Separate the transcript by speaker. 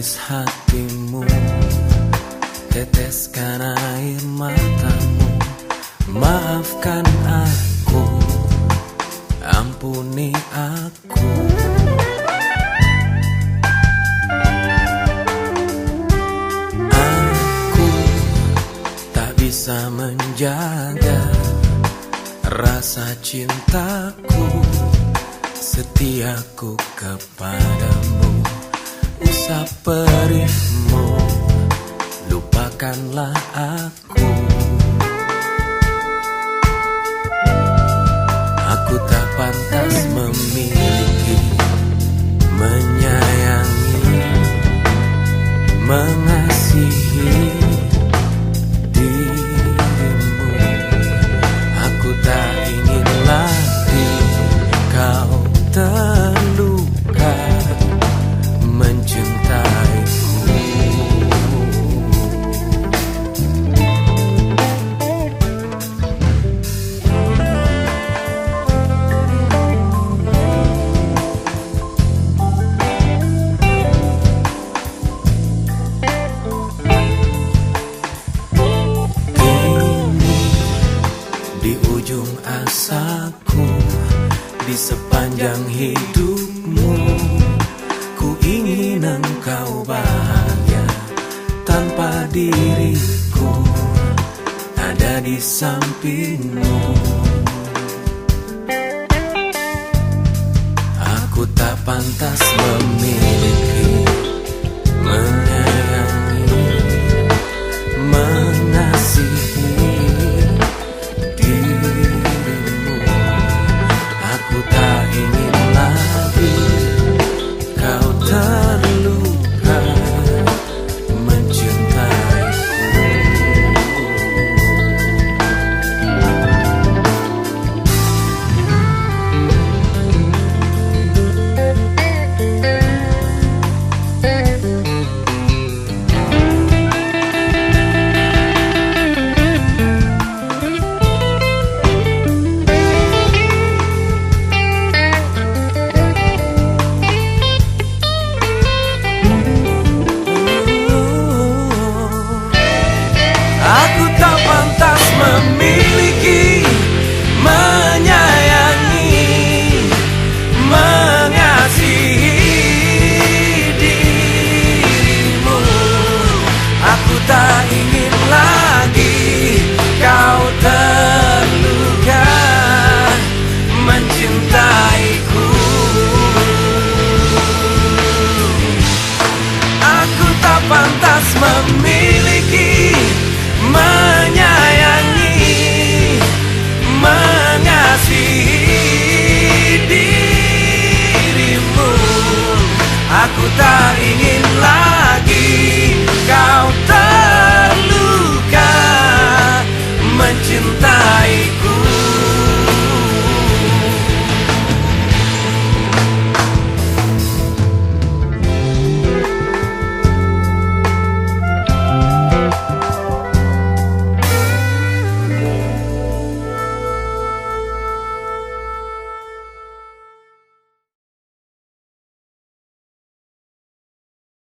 Speaker 1: Tulis hatimu Teteskan air matamu. Maafkan aku Ampuni aku. Aku tak bisa menjaga Rasa cintaku. Setiaku kepadamu. Usap perihmu. Lupakanlah aku. Aku tak pantas memiliki Menyayangi Mengasihi Di sepanjang hidupmu. Ku ingin engkau bahagia Tanpa diriku Ada di sampingmu. Aku tak pantas memiliki Aku tak ingin lagi kau terluka. Mencintai